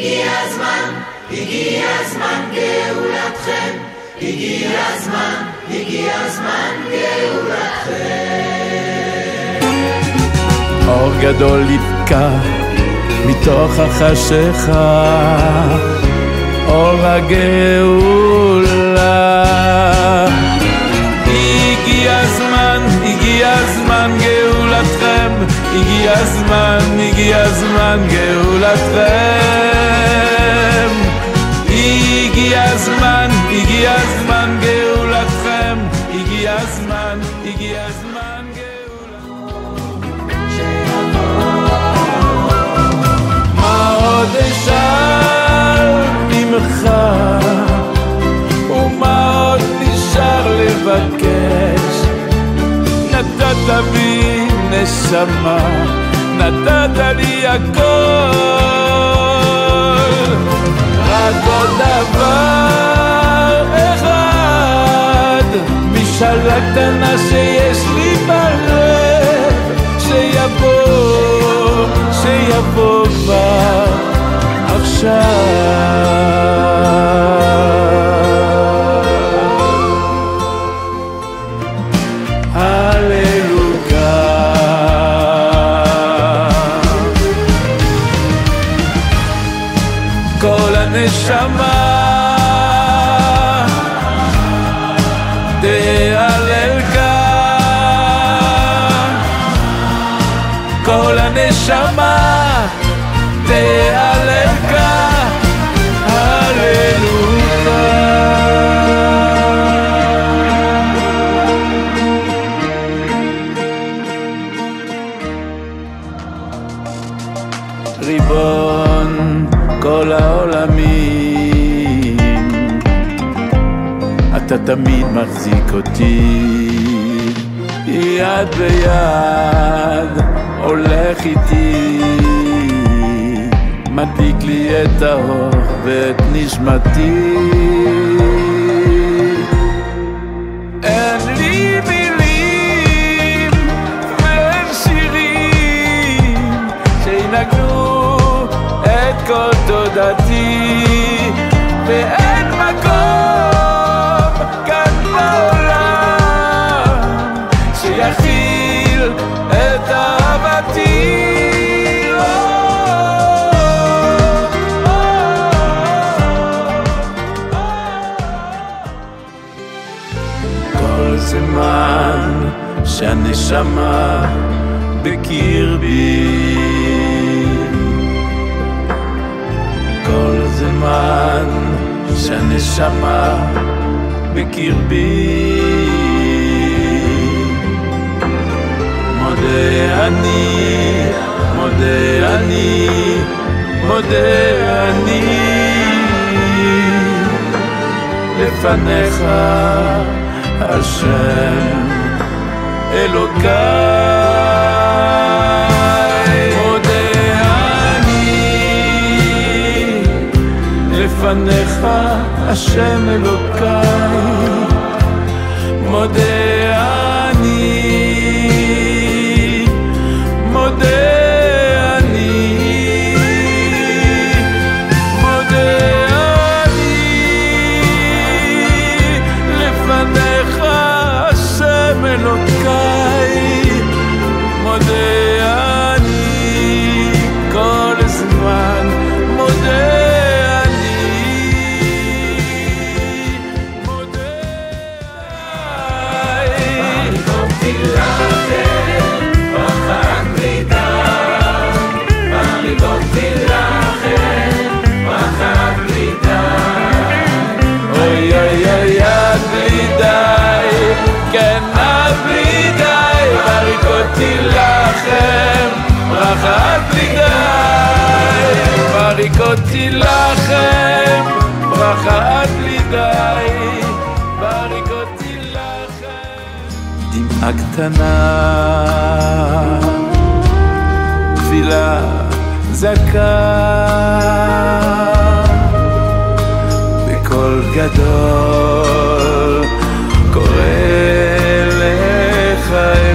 הגיע הזמן, הגיע הזמן גאולתכם, הגיע הזמן, הגיע הזמן גאולתכם. אור גדול יבקע מתוך החשיכה, אור הגאולה. הגיע הזמן, הגיע הזמן גאולתכם, הגיע הזמן, הגיע הזמן גאולתכם. הגיע הזמן מה עוד אשאל ממך ומה עוד נשאר לבקש נתת בי נשמה נתת לי הכל רק עוד דבר אחד משאלה קטנה שיש כל הנשמה תהלל כאן כל הנשמה העולמים. אתה תמיד מחזיק אותי. יד ביד הולך איתי. מדליק לי את האור ואת נשמתי שהנשמה בקרבי כל זמן שהנשמה בקרבי מודה אני, מודה אני, מודה אני. לפניך השם אלוקיי מודה אני לפניך השם אלוקיי מודה בריק אותי לכם, ברכה עד בלי די, בריק אותי לכם, ברכה עד בלי די, בריק אותי לכם. דמעה קטנה, זכה. בקול גדול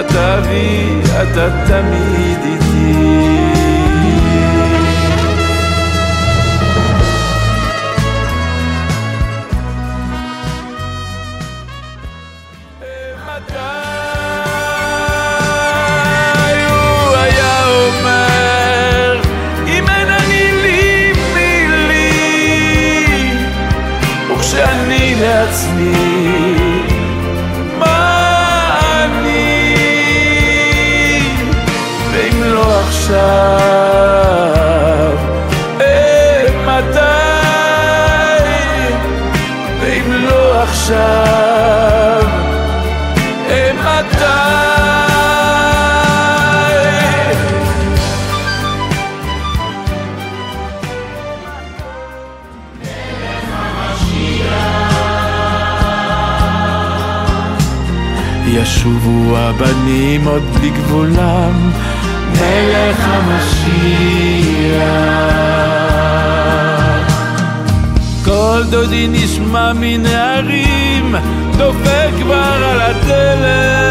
אתה אבי, אתה תמיד איתי עכשיו. אה, מתי? ואם לא עכשיו אה, מתי? ישובו הבנים עוד לגבולם, מלך המשיח. כל דודי נשמע מן הערים, דופק כבר על הדלת.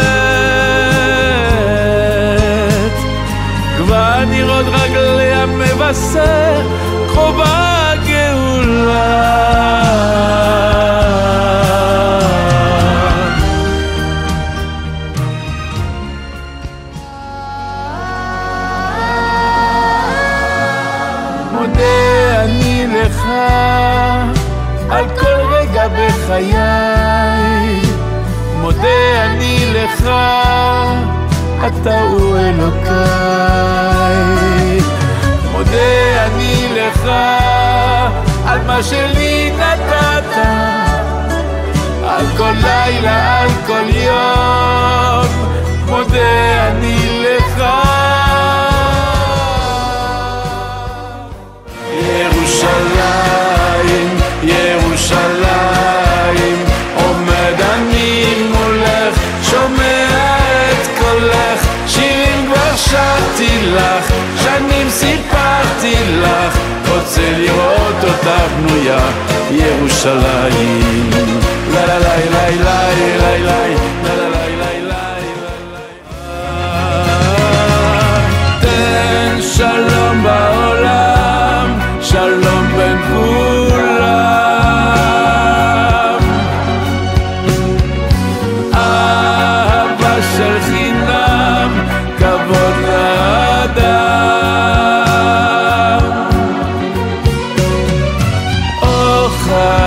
כבר נראות רגלי המבשר, קרובה הגאולה. אתה הוא אלוקיי. מודה אני לך על מה שלי נתת, על כל לילה, על כל יום, לך, שנים סיפרתי לך, רוצה לראות אותה בנויה, ירושלים. לה לה לה לה לה לה לה לה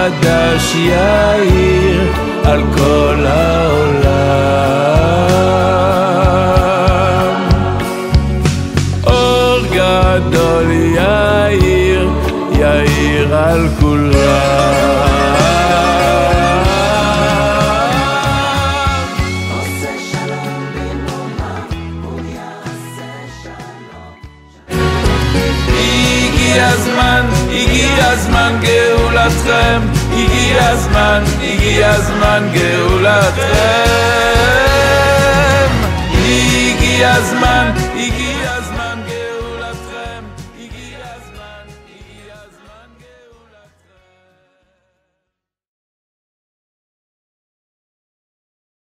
חדש יאיר על כל העולם. זמן גאולתכם. הגיע הזמן